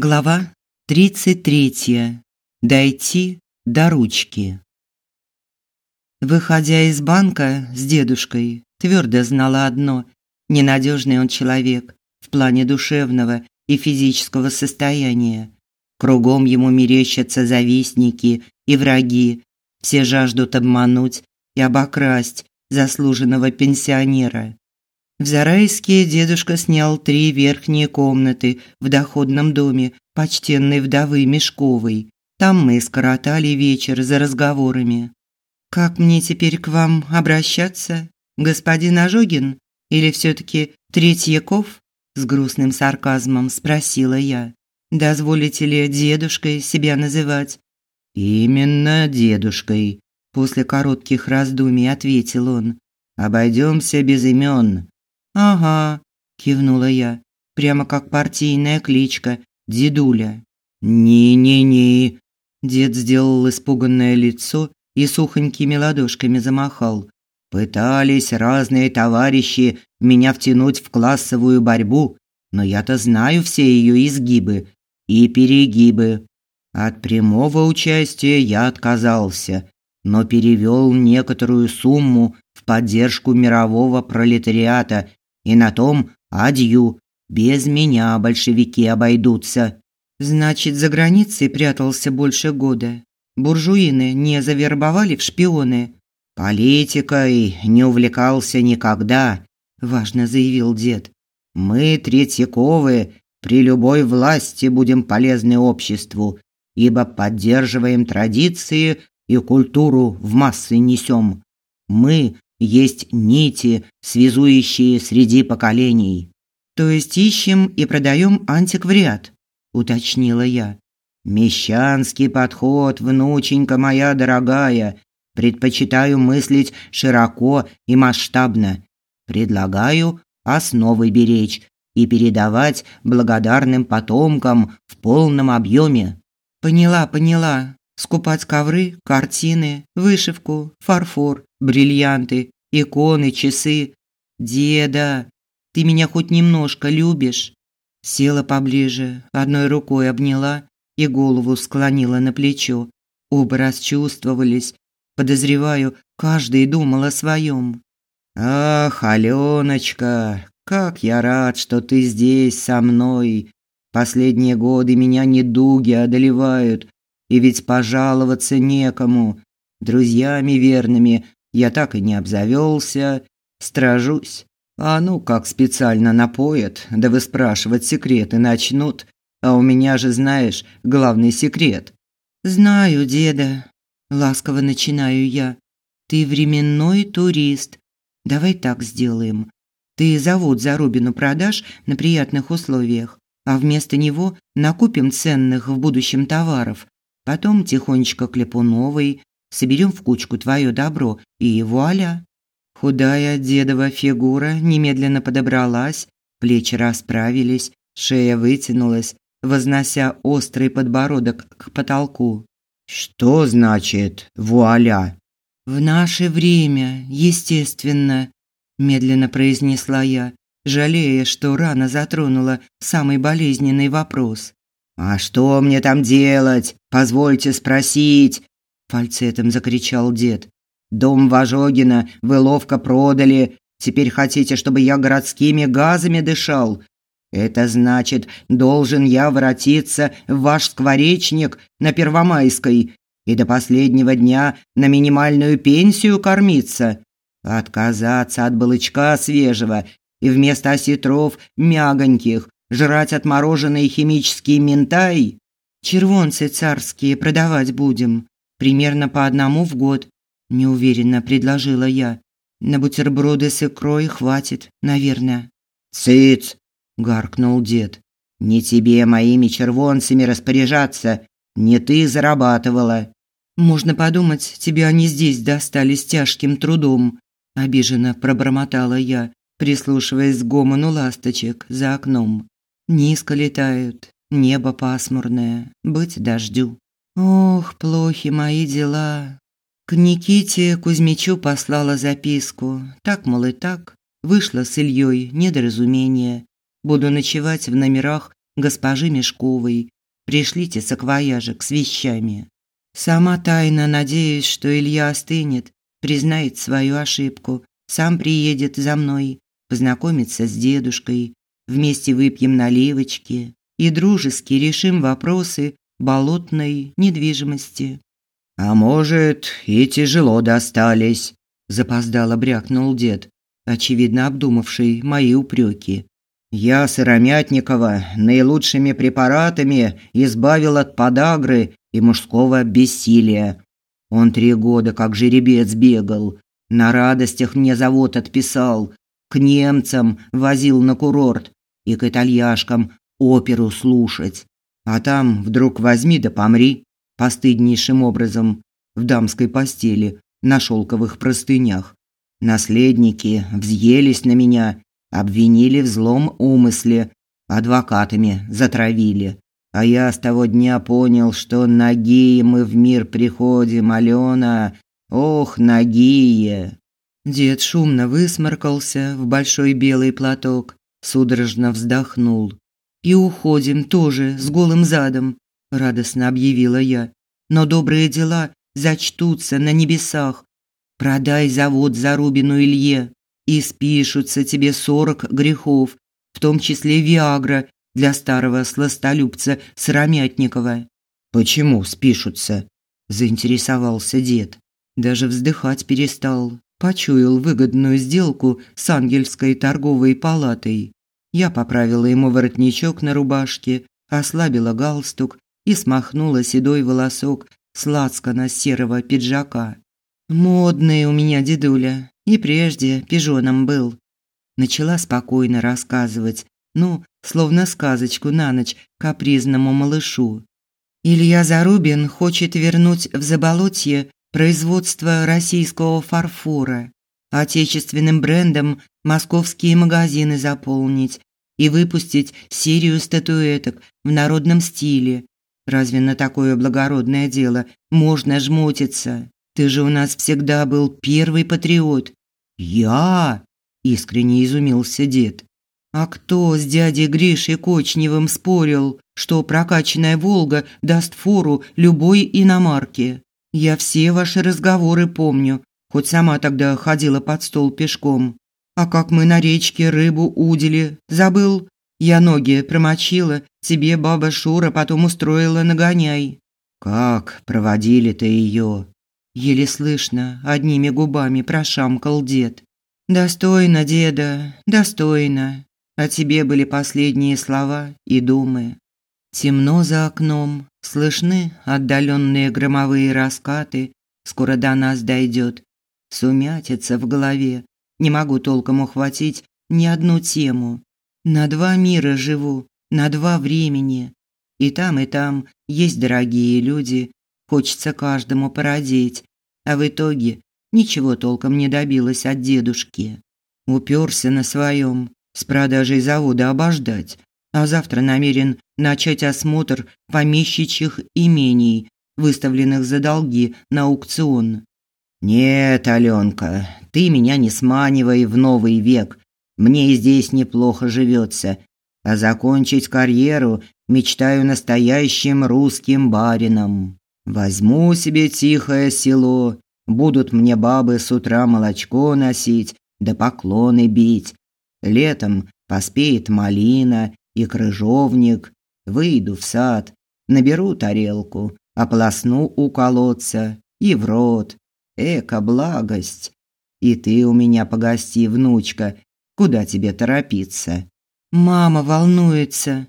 Глава 33. Дойти до ручки. Выходя из банка с дедушкой, твердо знала одно: ненадежный он человек в плане душевного и физического состояния. Кругом ему мерещатся завистники и враги. Все жаждут обмануть и обокрасть заслуженного пенсионера. В Зарайске дедушка снял три верхние комнаты в доходном доме почтенной вдовы Мешковой. Там мы скоротали вечер за разговорами. «Как мне теперь к вам обращаться? Господин Ожогин? Или все-таки Третьяков?» С грустным сарказмом спросила я. «Дозволите ли дедушкой себя называть?» «Именно дедушкой», – после коротких раздумий ответил он. «Обойдемся без имен. «Ага», – кивнула я, прямо как партийная кличка Дедуля. «Не-не-не». Дед сделал испуганное лицо и сухонькими ладошками замахал. «Пытались разные товарищи меня втянуть в классовую борьбу, но я-то знаю все ее изгибы и перегибы. От прямого участия я отказался, но перевел некоторую сумму в поддержку мирового пролетариата и на том адью. Без меня большевики обойдутся. Значит, за границей прятался больше года. Буржуины не завербовали в шпионы. Политикой не увлекался никогда, важно заявил дед. Мы Третьяковы при любой власти будем полезны обществу, ибо поддерживаем традиции и культуру в массы несем. Мы есть нити, связующие среди поколений. То есть ищем и продаем антиквариат, уточнила я. Мещанский подход, внученька моя дорогая. Предпочитаю мыслить широко и масштабно. Предлагаю основы беречь и передавать благодарным потомкам в полном объеме. Поняла, поняла. Скупать ковры, картины, вышивку, фарфор, бриллианты, иконы, часы. Деда, ты меня хоть немножко любишь? Села поближе, одной рукой обняла и голову склонила на плечо. Оба расчувствовались. Подозреваю, каждый думал о своем. Ах, Алёночка, как я рад, что ты здесь со мной. Последние годы меня недуги одолевают, и ведь пожаловаться некому. Друзьями верными я так и не обзавелся, стражусь. А ну, как специально напоят, да выспрашивать секреты начнут. А у меня же, знаешь, главный секрет. Знаю, деда, ласково начинаю я. Ты временной турист. Давай так сделаем. Ты завод за Рубину продашь на приятных условиях, а вместо него накупим ценных в будущем товаров. Потом тихонечко Клепуновой соберем в кучку твое добро, и вуаля. Худая дедова фигура немедленно подобралась, плечи расправились, шея вытянулась, вознося острый подбородок к потолку. Что значит вуаля? В наше время, естественно, медленно произнесла я, жалея, что рано затронула самый болезненный вопрос. А что мне там делать? Позвольте спросить, фальцетом закричал дед. Дом Вожогина вы ловко продали. Теперь хотите, чтобы я городскими газами дышал? Это значит, должен я воротиться в ваш скворечник на Первомайской и до последнего дня на минимальную пенсию кормиться, отказаться от балычка свежего и вместо осетров мягоньких жрать отмороженный химический ментай. Червонцы царские продавать будем, примерно по одному в год, неуверенно предложила я. На бутерброды с икрой хватит, наверное. Цыц, гаркнул дед. Не тебе моими червонцами распоряжаться, не ты зарабатывала. Можно подумать, тебе они здесь достались тяжким трудом, обиженно пробормотала я, прислушиваясь к гомону ласточек за окном. Низко летают, небо пасмурное, быть дождю. Ох, плохи мои дела. К Никите Кузьмичу послала записку. Так, мол, и так. Вышло с Ильей недоразумение. Буду ночевать в номерах госпожи Мешковой. Пришлите саквояжик с вещами. Сама тайно надеюсь, что Илья остынет, признает свою ошибку, сам приедет за мной, познакомится с дедушкой, вместе выпьем наливочки и дружески решим вопросы болотной недвижимости. А может, и тяжело достались, запоздало брякнул дед, очевидно обдумавший мои упреки. Я Сыромятникова наилучшими препаратами избавил от подагры и мужского бессилия. Он три года как жеребец бегал, на радостях мне завод отписал, к немцам возил на курорт и к итальяшкам оперу слушать. А там вдруг возьми да помри постыднейшим образом в дамской постели на шелковых простынях. Наследники взъелись на меня, обвинили в злом умысле, адвокатами затравили. А я с того дня понял, что ноги мы в мир приходим, Алена. Ох, ноги. Дед шумно высморкался в большой белый платок, судорожно вздохнул. И уходим тоже с голым задом, радостно объявила я. Но добрые дела зачтутся на небесах. Продай завод за Рубину Илье, и спишутся тебе сорок грехов, в том числе Виагра для старого сластолюбца Сыромятникова. Почему спишутся? заинтересовался дед. Даже вздыхать перестал. Почуял выгодную сделку с ангельской торговой палатой. Я поправила ему воротничок на рубашке, ослабила галстук и смахнула седой волосок с лацкана серого пиджака. Модный у меня дедуля, и прежде пижоном был. Начала спокойно рассказывать, ну, словно сказочку на ночь капризному малышу. Илья Зарубин хочет вернуть в Заболотье производство российского фарфора, отечественным брендом московские магазины заполнить и выпустить серию статуэток в народном стиле. Разве на такое благородное дело можно жмотиться? Ты же у нас всегда был первый патриот. Я? Искренне изумился дед. А кто с дядей Гришей Кочневым спорил, что прокачанная Волга даст фору любой иномарке? Я все ваши разговоры помню, хоть сама тогда ходила под стол пешком. А как мы на речке рыбу удили, забыл? Я ноги промочила, тебе баба Шура потом устроила нагоняй. Как проводили ты ее? Еле слышно, одними губами прошамкал дед. Достойно, деда, достойно. О тебе были последние слова и думы. Темно за окном, слышны отдаленные громовые раскаты. Скоро до нас дойдет. Сумятица в голове, не могу толком ухватить ни одну тему. На два мира живу, на два времени. И там, и там есть дорогие люди, хочется каждому породить, а в итоге ничего толком не добилась от дедушки. Уперся на своем, с продажей завода обождать, а завтра намерен начать осмотр помещичьих имений, выставленных за долги на аукцион. Нет, Алёнка, ты меня не сманивай в новый век. Мне здесь неплохо живется, а закончить карьеру мечтаю настоящим русским барином. Возьму себе тихое село, будут мне бабы с утра молочко носить, да поклоны бить. Летом поспеет малина и крыжовник. Выйду в сад, наберу тарелку, ополосну у колодца и в рот. Эка благость. И ты у меня погости, внучка. Куда тебе торопиться? Мама волнуется.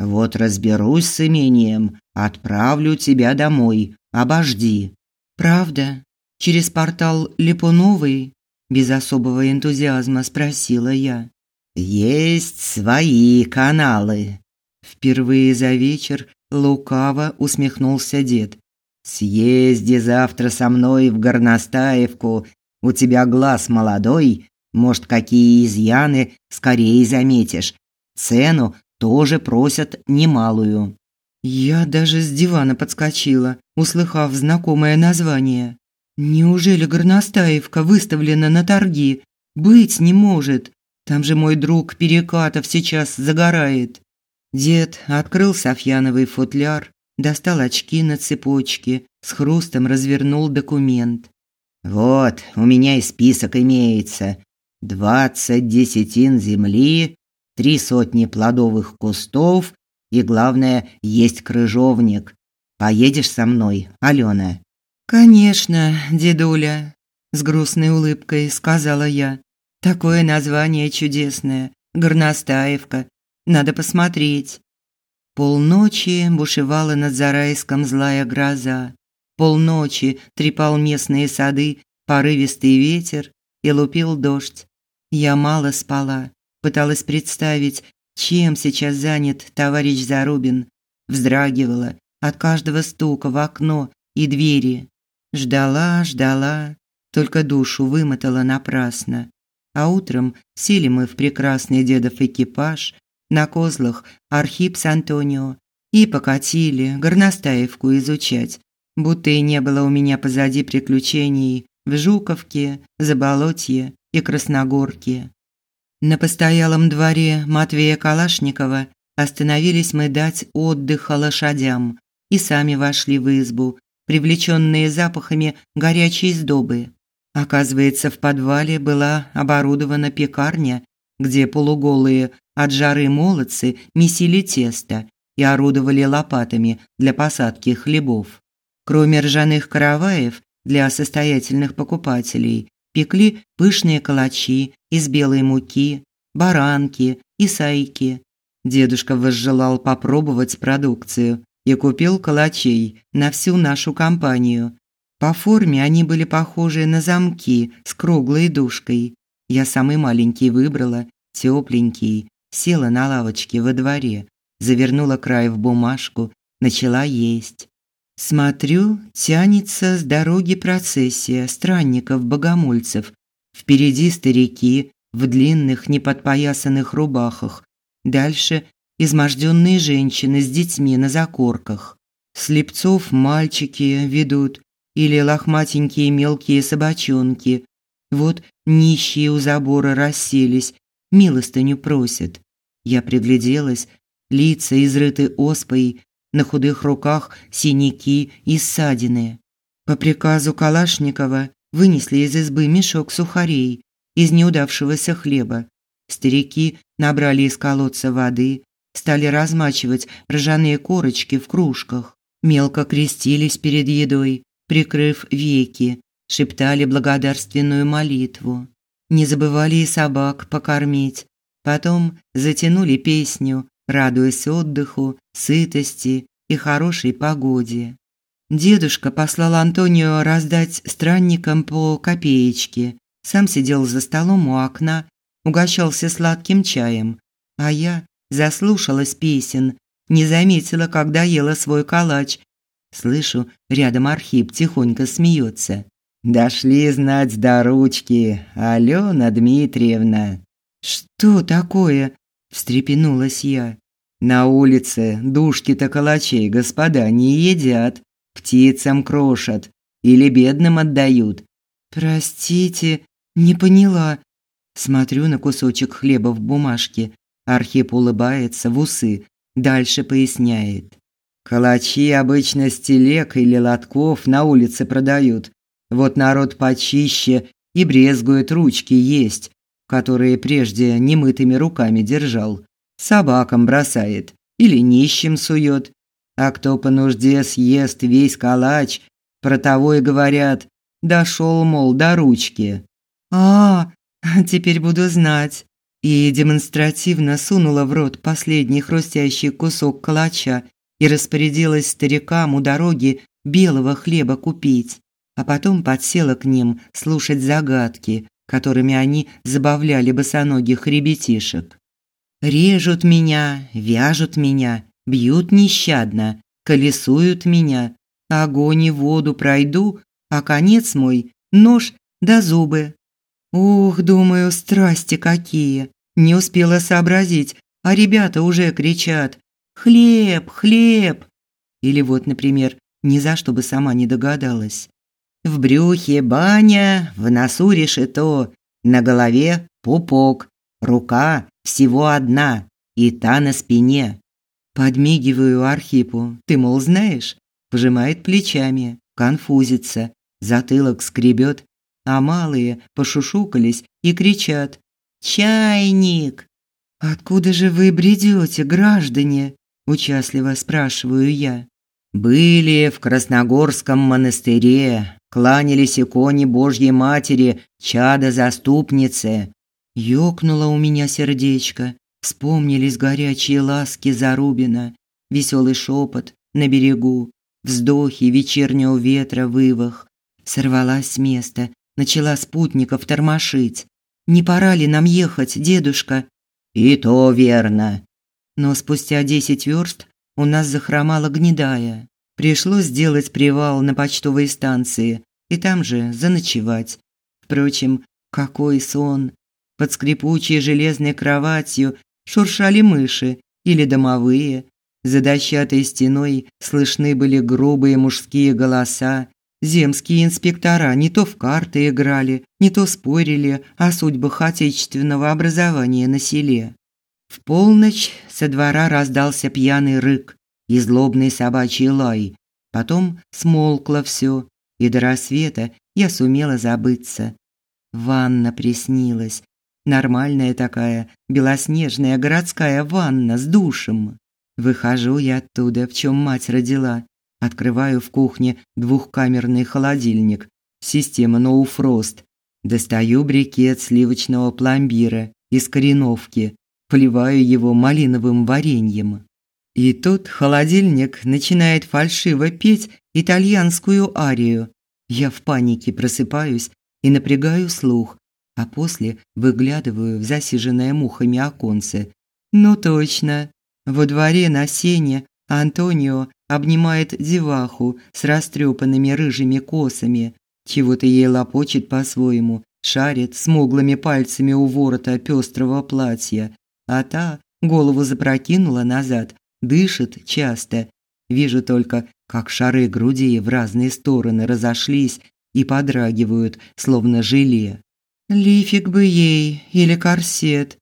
Вот разберусь с имением, отправлю тебя домой. Обожди. Правда? Через портал Липуновой? Без особого энтузиазма спросила я. Есть свои каналы. Впервые за вечер лукаво усмехнулся дед. Съезди завтра со мной в Горностаевку. У тебя глаз молодой, может, какие изъяны скорее заметишь. Цену тоже просят немалую. Я даже с дивана подскочила, услыхав знакомое название. Неужели Горностаевка выставлена на торги? Быть не может. Там же мой друг Перекатов сейчас загорает. Дед открыл Софьяновый футляр, достал очки на цепочке, с хрустом развернул документ. Вот, у меня и список имеется. Двадцать десятин земли, три сотни плодовых кустов и, главное, есть крыжовник. Поедешь со мной, Алена? Конечно, дедуля, с грустной улыбкой сказала я. Такое название чудесное. Горностаевка. Надо посмотреть. Полночи бушевала над Зарайском злая гроза. Полночи трепал местные сады порывистый ветер и лупил дождь. Я мало спала, пыталась представить, чем сейчас занят товарищ Зарубин. Вздрагивала от каждого стука в окно и двери. Ждала, ждала, только душу вымотала напрасно. А утром сели мы в прекрасный дедов экипаж, на козлах Архип с Антонио и покатили Горностаевку изучать, будто и не было у меня позади приключений в Жуковке, Заболотье и Красногорке. На постоялом дворе Матвея Калашникова остановились мы дать отдых лошадям и сами вошли в избу, привлеченные запахами горячей сдобы. Оказывается, в подвале была оборудована пекарня, где полуголые от жары молодцы месили тесто и орудовали лопатами для посадки хлебов. Кроме ржаных караваев для состоятельных покупателей, пекли пышные калачи из белой муки, баранки и сайки. Дедушка возжелал попробовать продукцию и купил калачей на всю нашу компанию. По форме они были похожи на замки с круглой дужкой. Я самый маленький выбрала, тепленький, села на лавочке во дворе, завернула край в бумажку, начала есть. Смотрю, тянется с дороги процессия странников-богомольцев. Впереди старики в длинных неподпоясанных рубахах. Дальше изможденные женщины с детьми на закорках. Слепцов мальчики ведут или лохматенькие мелкие собачонки. Вот нищие у забора расселись, милостыню просят. Я пригляделась, лица изрыты оспой, на худых руках синяки и ссадины. По приказу Калашникова вынесли из избы мешок сухарей из неудавшегося хлеба. Старики набрали из колодца воды, стали размачивать ржаные корочки в кружках, мелко крестились перед едой, прикрыв веки, шептали благодарственную молитву. Не забывали и собак покормить. Потом затянули песню, радуясь отдыху, сытости и хорошей погоде. Дедушка послал Антонио раздать странникам по копеечке. Сам сидел за столом у окна, угощался сладким чаем, а я заслушалась песен, не заметила, когда ела свой калач. Слышу, рядом Архип тихонько смеется. Дошли знать до ручки, Алена Дмитриевна. Что такое? встрепенулась я. На улице душки-то калачей господа не едят, птицам крошат или бедным отдают. Простите, не поняла. Смотрю на кусочек хлеба в бумажке. Архип улыбается в усы, дальше поясняет. Калачи обычно с телег или лотков на улице продают. Вот народ почище и брезгует ручки есть, которые прежде немытыми руками держал. Собакам бросает или нищим сует. А кто по нужде съест весь калач, про того и говорят, дошел, мол, до ручки. А, теперь буду знать. И демонстративно сунула в рот последний хрустящий кусок калача и распорядилась старикам у дороги белого хлеба купить а потом подсела к ним слушать загадки, которыми они забавляли босоногих ребятишек. Режут меня, вяжут меня, бьют нещадно, колесуют меня, огонь и воду пройду, а конец мой нож да зубы. Ух, думаю, страсти какие. Не успела сообразить, а ребята уже кричат: "Хлеб, хлеб!" Или вот, например, ни за что бы сама не догадалась. В брюхе баня, в носу решето, на голове пупок, рука всего одна, и та на спине. Подмигиваю Архипу. Ты, мол, знаешь? Пожимает плечами, конфузится, затылок скребет, а малые пошушукались и кричат «Чайник!» «Откуда же вы бредете, граждане?» – участливо спрашиваю я. «Были в Красногорском монастыре, кланялись иконе Божьей Матери, чада-заступницы». Ёкнуло у меня сердечко, вспомнились горячие ласки Зарубина, веселый шепот на берегу, вздохи вечернего ветра вывах. Сорвалась с места, начала спутников тормошить. «Не пора ли нам ехать, дедушка?» «И то верно». Но спустя десять верст у нас захромала гнедая. Пришлось сделать привал на почтовой станции и там же заночевать. Впрочем, какой сон! Под скрипучей железной кроватью шуршали мыши или домовые. За дощатой стеной слышны были грубые мужские голоса. Земские инспектора не то в карты играли, не то спорили о судьбах отечественного образования на селе. В полночь со двора раздался пьяный рык и злобный собачий лай. Потом смолкло все, и до рассвета я сумела забыться. Ванна приснилась. Нормальная такая, белоснежная городская ванна с душем. Выхожу я оттуда, в чем мать родила. Открываю в кухне двухкамерный холодильник, система No Frost. Достаю брикет сливочного пломбира из кореновки, поливаю его малиновым вареньем. И тут холодильник начинает фальшиво петь итальянскую арию. Я в панике просыпаюсь и напрягаю слух, а после выглядываю в засиженное мухами оконце. Ну точно. Во дворе на сене Антонио обнимает деваху с растрепанными рыжими косами, чего-то ей лопочет по-своему, шарит смуглыми пальцами у ворота пестрого платья, а та голову запрокинула назад, дышит часто. Вижу только, как шары груди в разные стороны разошлись и подрагивают, словно желе. Лифик бы ей или корсет.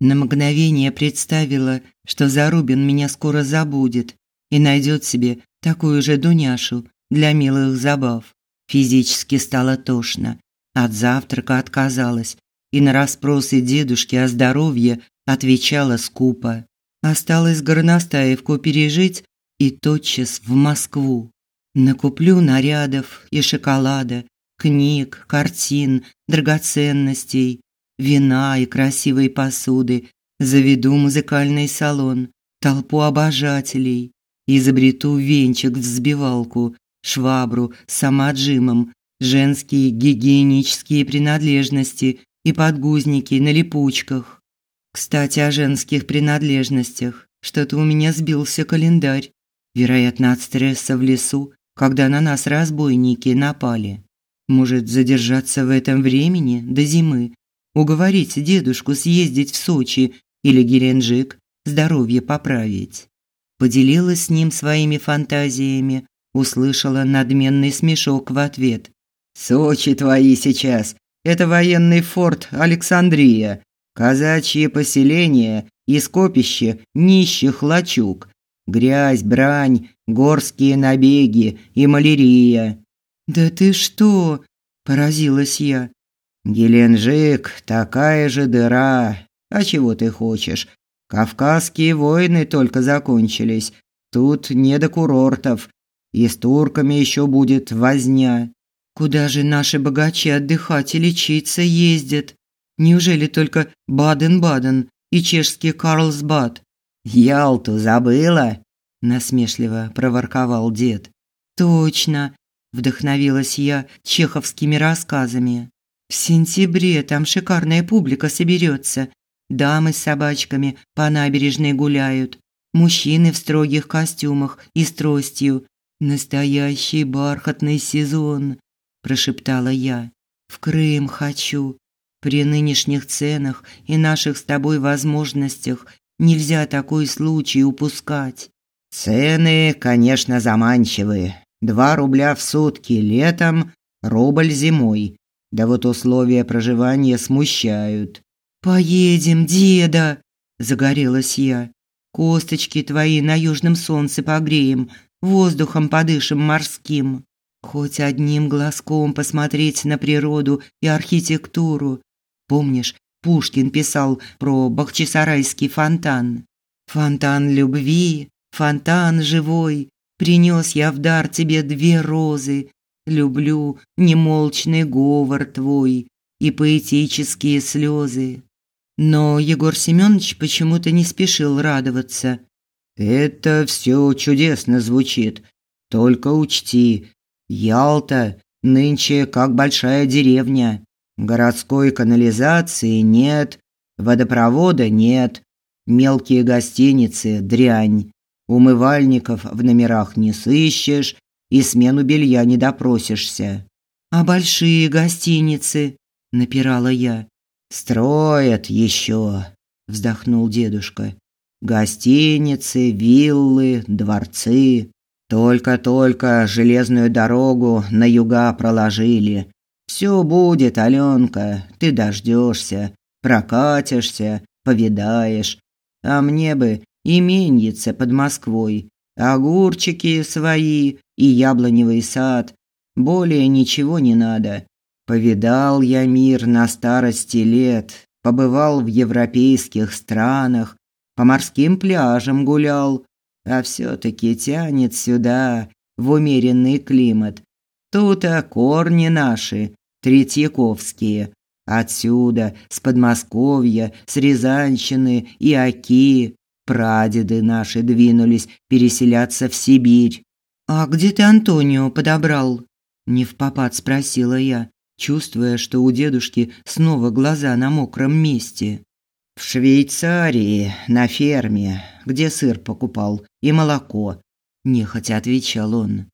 На мгновение представила, что Зарубин меня скоро забудет и найдет себе такую же Дуняшу для милых забав. Физически стало тошно. От завтрака отказалась и на расспросы дедушки о здоровье отвечала скупо. Осталось горностаевку пережить и тотчас в Москву. Накуплю нарядов и шоколада, книг, картин, драгоценностей, вина и красивой посуды, заведу музыкальный салон, толпу обожателей, изобрету венчик-взбивалку, швабру с самоотжимом, женские гигиенические принадлежности и подгузники на липучках. Кстати, о женских принадлежностях. Что-то у меня сбился календарь. Вероятно, от стресса в лесу, когда на нас разбойники напали. Может, задержаться в этом времени до зимы, уговорить дедушку съездить в Сочи или Геленджик, здоровье поправить. Поделилась с ним своими фантазиями, услышала надменный смешок в ответ. Сочи твои сейчас это военный форт Александрия, казачье поселение и скопище нищих лачуг, грязь, брань, горские набеги и малярия. «Да ты что?» – поразилась я. «Геленджик – такая же дыра. А чего ты хочешь? Кавказские войны только закончились. Тут не до курортов. И с турками еще будет возня». «Куда же наши богачи отдыхать и лечиться ездят? Неужели только Баден-Баден и чешский Карлсбад?» «Ялту забыла?» – насмешливо проворковал дед. «Точно вдохновилась я чеховскими рассказами. В сентябре там шикарная публика соберется. Дамы с собачками по набережной гуляют, мужчины в строгих костюмах и с тростью. Настоящий бархатный сезон, прошептала я. В Крым хочу. При нынешних ценах и наших с тобой возможностях нельзя такой случай упускать. Цены, конечно, заманчивые, Два рубля в сутки летом, рубль зимой. Да вот условия проживания смущают. Поедем, деда, загорелась я. Косточки твои на южном солнце погреем, воздухом подышим морским. Хоть одним глазком посмотреть на природу и архитектуру. Помнишь, Пушкин писал про Бахчисарайский фонтан. Фонтан любви, фонтан живой, принес я в дар тебе две розы. Люблю немолчный говор твой и поэтические слезы. Но Егор Семенович почему-то не спешил радоваться. Это все чудесно звучит. Только учти, Ялта нынче как большая деревня. Городской канализации нет, водопровода нет, мелкие гостиницы дрянь. Умывальников в номерах не сыщешь и смену белья не допросишься. А большие гостиницы, напирала я. Строят еще, вздохнул дедушка. Гостиницы, виллы, дворцы. Только-только железную дорогу на юга проложили. Все будет, Алёнка, ты дождешься, прокатишься, повидаешь. А мне бы именьице под Москвой, огурчики свои и яблоневый сад. Более ничего не надо. Повидал я мир на старости лет, побывал в европейских странах, по морским пляжам гулял, а все-таки тянет сюда, в умеренный климат. Тут-то корни наши, третьяковские. Отсюда, с Подмосковья, с Рязанщины и Оки, прадеды наши двинулись переселяться в Сибирь. «А где ты Антонио подобрал?» Не в попад спросила я, чувствуя, что у дедушки снова глаза на мокром месте. В Швейцарии, на ферме, где сыр покупал и молоко, нехотя отвечал он.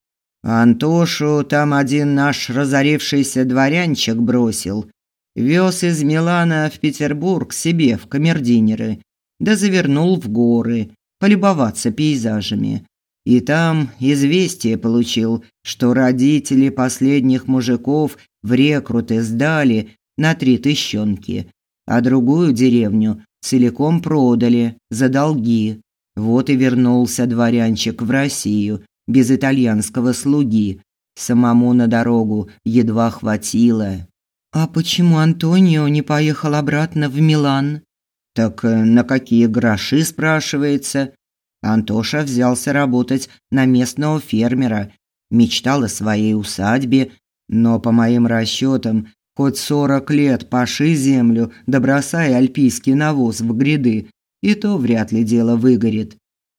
Антошу там один наш разорившийся дворянчик бросил. Вез из Милана в Петербург себе в камердинеры, да завернул в горы, полюбоваться пейзажами. И там известие получил, что родители последних мужиков в рекруты сдали на три тыщенки а другую деревню целиком продали за долги. Вот и вернулся дворянчик в Россию без итальянского слуги. Самому на дорогу едва хватило. А почему Антонио не поехал обратно в Милан? Так э, на какие гроши спрашивается? Антоша взялся работать на местного фермера, мечтал о своей усадьбе, но по моим расчетам Хоть сорок лет паши землю, да бросай альпийский навоз в гряды, и то вряд ли дело выгорит.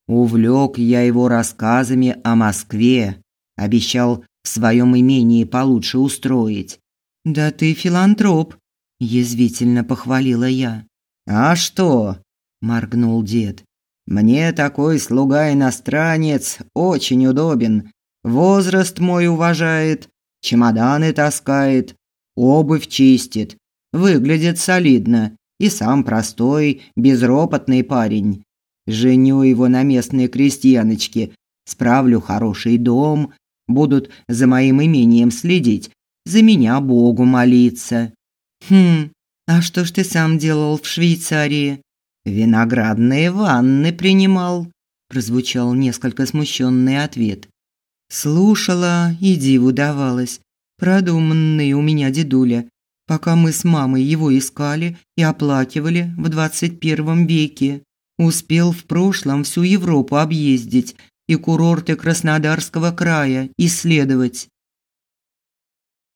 Увлек я его рассказами о Москве, обещал в своем имении получше устроить. Да ты филантроп, язвительно похвалила я. А что? моргнул дед. Мне такой слуга-иностранец очень удобен. Возраст мой уважает, чемоданы таскает, обувь чистит, выглядит солидно и сам простой, безропотный парень. Женю его на местной крестьяночке, справлю хороший дом, будут за моим имением следить, за меня Богу молиться. Хм, а что ж ты сам делал в Швейцарии? Виноградные ванны принимал, прозвучал несколько смущенный ответ. Слушала и диву давалась. Продуманный у меня дедуля, пока мы с мамой его искали и оплакивали в 21 веке. Успел в прошлом всю Европу объездить и курорты Краснодарского края исследовать.